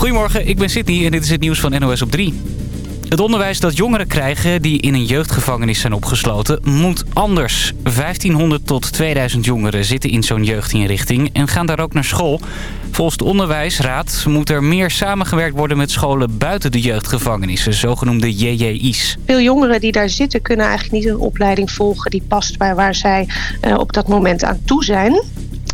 Goedemorgen, ik ben Sydney en dit is het nieuws van NOS op 3. Het onderwijs dat jongeren krijgen die in een jeugdgevangenis zijn opgesloten moet anders. 1500 tot 2000 jongeren zitten in zo'n jeugdinrichting en gaan daar ook naar school. Volgens de onderwijsraad moet er meer samengewerkt worden met scholen buiten de jeugdgevangenissen, zogenoemde JJI's. Veel jongeren die daar zitten kunnen eigenlijk niet een opleiding volgen die past bij waar zij uh, op dat moment aan toe zijn.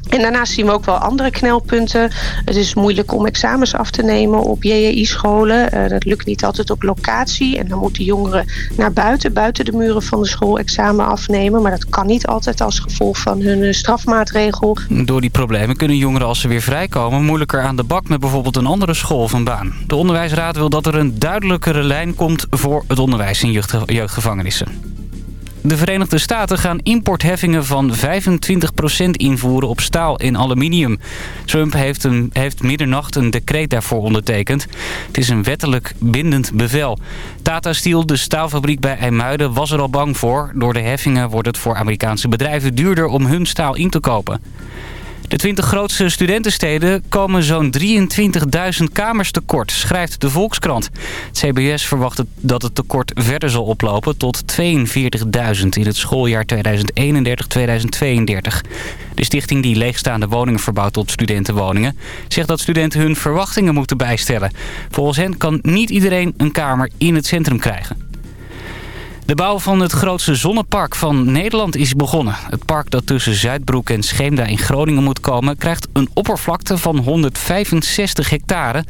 En daarnaast zien we ook wel andere knelpunten. Het is moeilijk om examens af te nemen op JJI-scholen. Uh, dat lukt niet altijd op locatie. En dan moeten jongeren naar buiten, buiten de muren van de school examen afnemen. Maar dat kan niet altijd als gevolg van hun strafmaatregel. Door die problemen kunnen jongeren als ze weer vrijkomen moeilijker aan de bak met bijvoorbeeld een andere school een baan. De onderwijsraad wil dat er een duidelijkere lijn komt voor het onderwijs in jeugdgevangenissen. De Verenigde Staten gaan importheffingen van 25% invoeren op staal en aluminium. Trump heeft, een, heeft middernacht een decreet daarvoor ondertekend. Het is een wettelijk bindend bevel. Tata Steel, de staalfabriek bij IJmuiden, was er al bang voor. Door de heffingen wordt het voor Amerikaanse bedrijven duurder om hun staal in te kopen. De 20 grootste studentensteden komen zo'n 23.000 kamers tekort, schrijft de Volkskrant. Het CBS verwacht dat het tekort verder zal oplopen tot 42.000 in het schooljaar 2031-2032. De stichting die leegstaande woningen verbouwt tot studentenwoningen... zegt dat studenten hun verwachtingen moeten bijstellen. Volgens hen kan niet iedereen een kamer in het centrum krijgen. De bouw van het grootste zonnepark van Nederland is begonnen. Het park dat tussen Zuidbroek en Scheemda in Groningen moet komen... krijgt een oppervlakte van 165 hectare.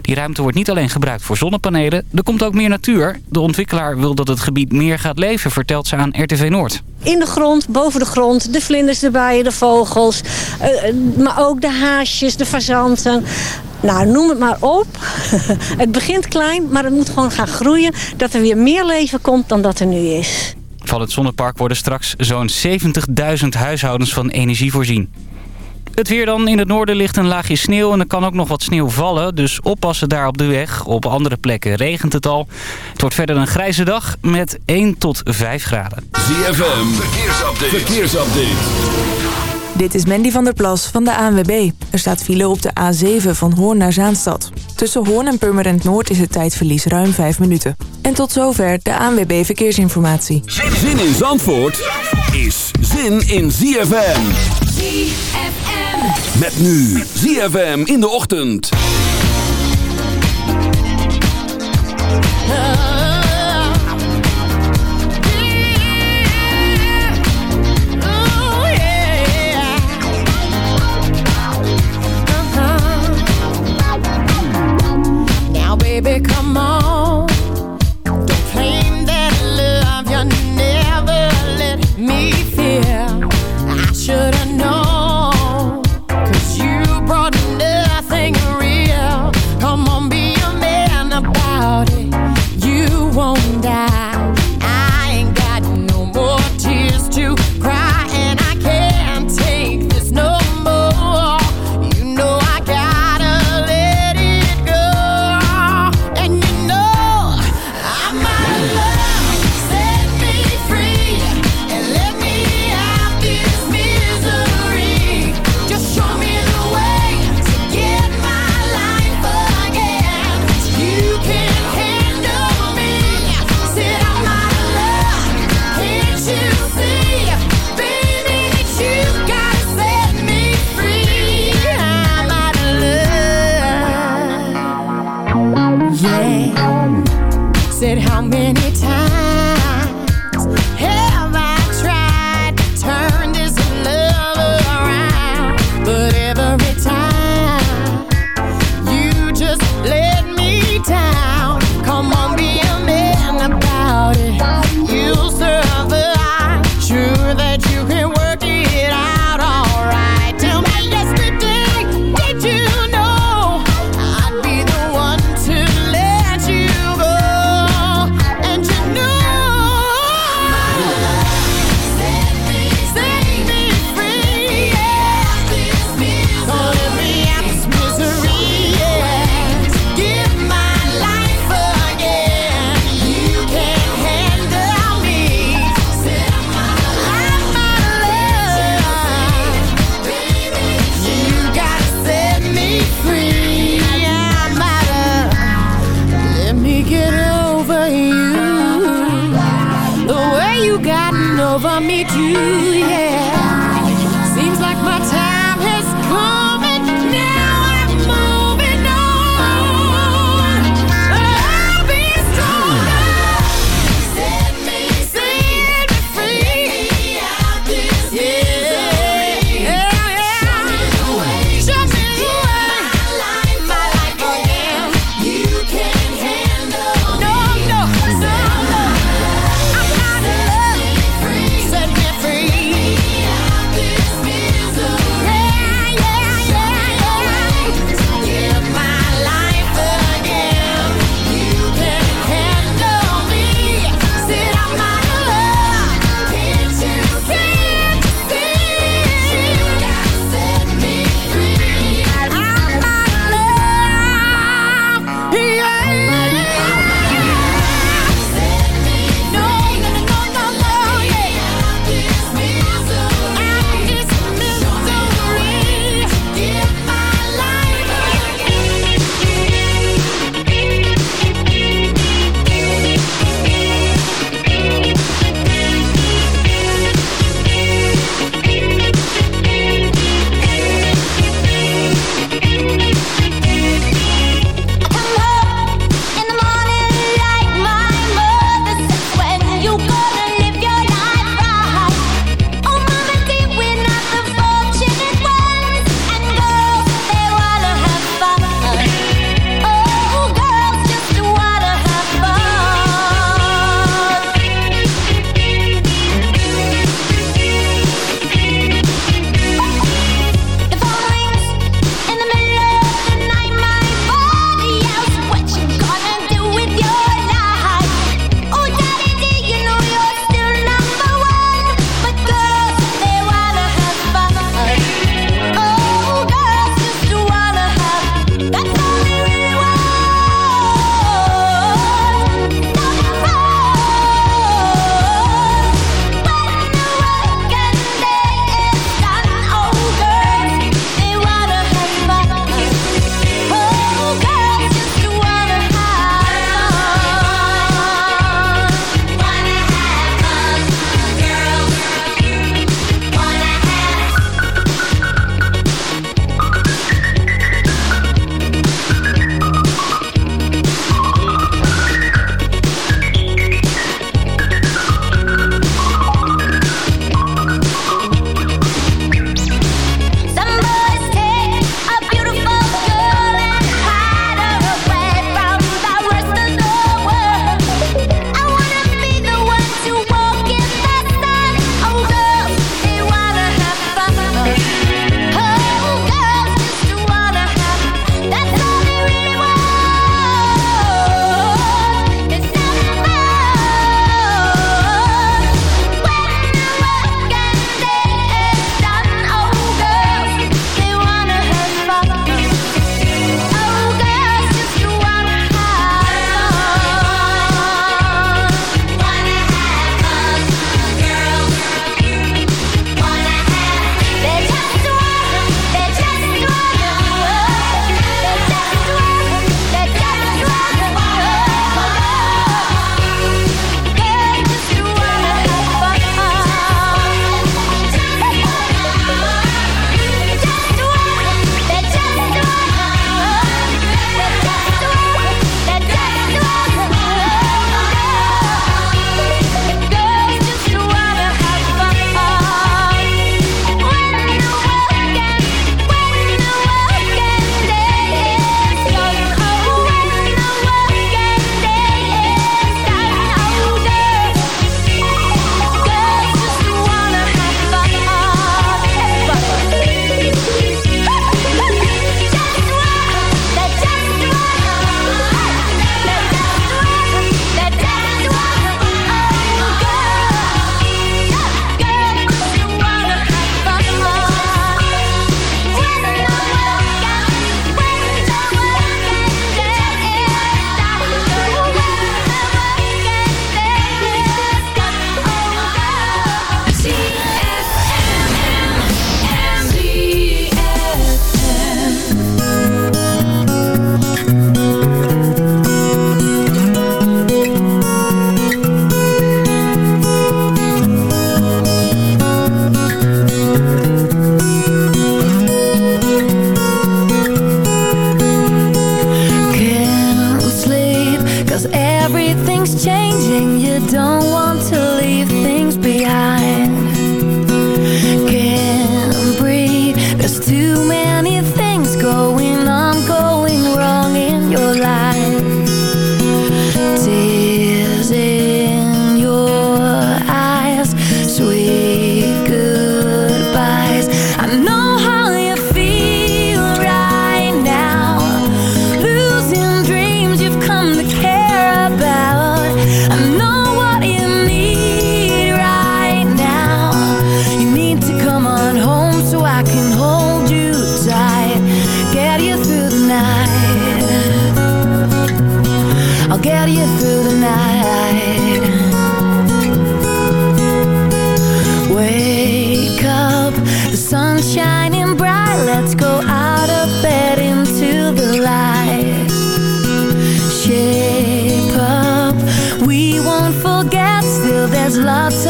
Die ruimte wordt niet alleen gebruikt voor zonnepanelen. Er komt ook meer natuur. De ontwikkelaar wil dat het gebied meer gaat leven, vertelt ze aan RTV Noord. In de grond, boven de grond, de vlinders, de bijen, de vogels. Uh, maar ook de haasjes, de fazanten. Nou, noem het maar op. het begint klein, maar het moet gewoon gaan groeien. Dat er weer meer leven komt dan dat er nu is. Van het zonnepark worden straks zo'n 70.000 huishoudens van energie voorzien. Het weer dan. In het noorden ligt een laagje sneeuw en er kan ook nog wat sneeuw vallen. Dus oppassen daar op de weg. Op andere plekken regent het al. Het wordt verder een grijze dag met 1 tot 5 graden. ZFM, verkeersupdate. verkeersupdate. Dit is Mandy van der Plas van de ANWB. Er staat file op de A7 van Hoorn naar Zaanstad. Tussen Hoorn en Purmerend Noord is het tijdverlies ruim 5 minuten. En tot zover de ANWB Verkeersinformatie. Zin in Zandvoort is zin in ZFM. ZFM. Met nu ZFM in de ochtend.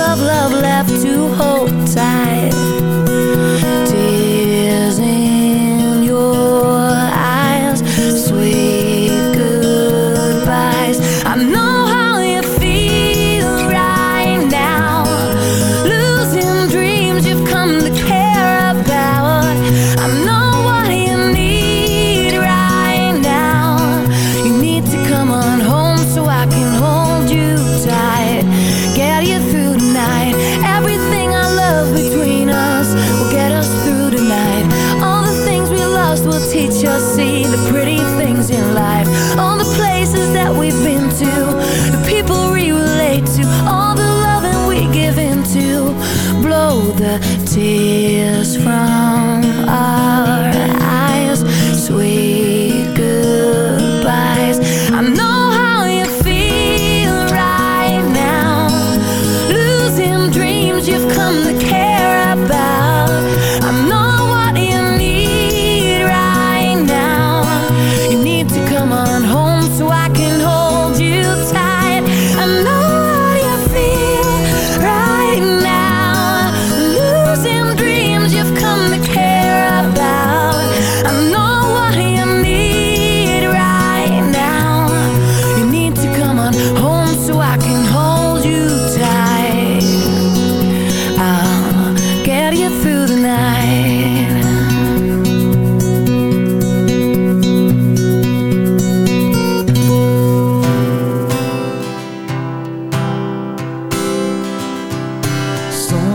love, love left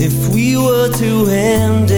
if we were to end it.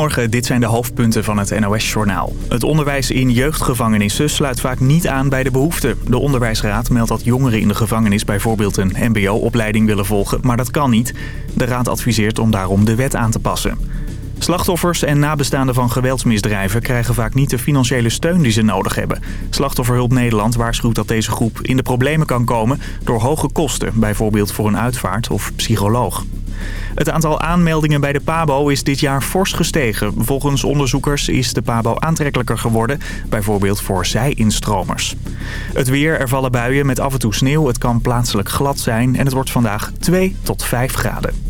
Goedemorgen, dit zijn de hoofdpunten van het NOS-journaal. Het onderwijs in jeugdgevangenissen sluit vaak niet aan bij de behoeften. De onderwijsraad meldt dat jongeren in de gevangenis bijvoorbeeld een mbo-opleiding willen volgen, maar dat kan niet. De raad adviseert om daarom de wet aan te passen. Slachtoffers en nabestaanden van geweldsmisdrijven krijgen vaak niet de financiële steun die ze nodig hebben. Slachtofferhulp Nederland waarschuwt dat deze groep in de problemen kan komen door hoge kosten, bijvoorbeeld voor een uitvaart of psycholoog. Het aantal aanmeldingen bij de PABO is dit jaar fors gestegen. Volgens onderzoekers is de PABO aantrekkelijker geworden, bijvoorbeeld voor zij-instromers. Het weer, er vallen buien met af en toe sneeuw, het kan plaatselijk glad zijn en het wordt vandaag 2 tot 5 graden.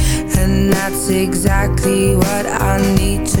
and that's exactly what I need to